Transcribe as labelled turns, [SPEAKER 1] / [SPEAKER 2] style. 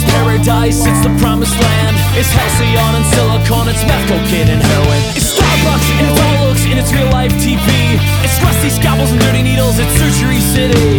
[SPEAKER 1] It's paradise, it's the promised land. It's halcyon and Silicon. it's meth, cocaine and heroin It's Starbucks and it's all looks and it's real life TV It's rusty scalpels and dirty needles, it's surgery city.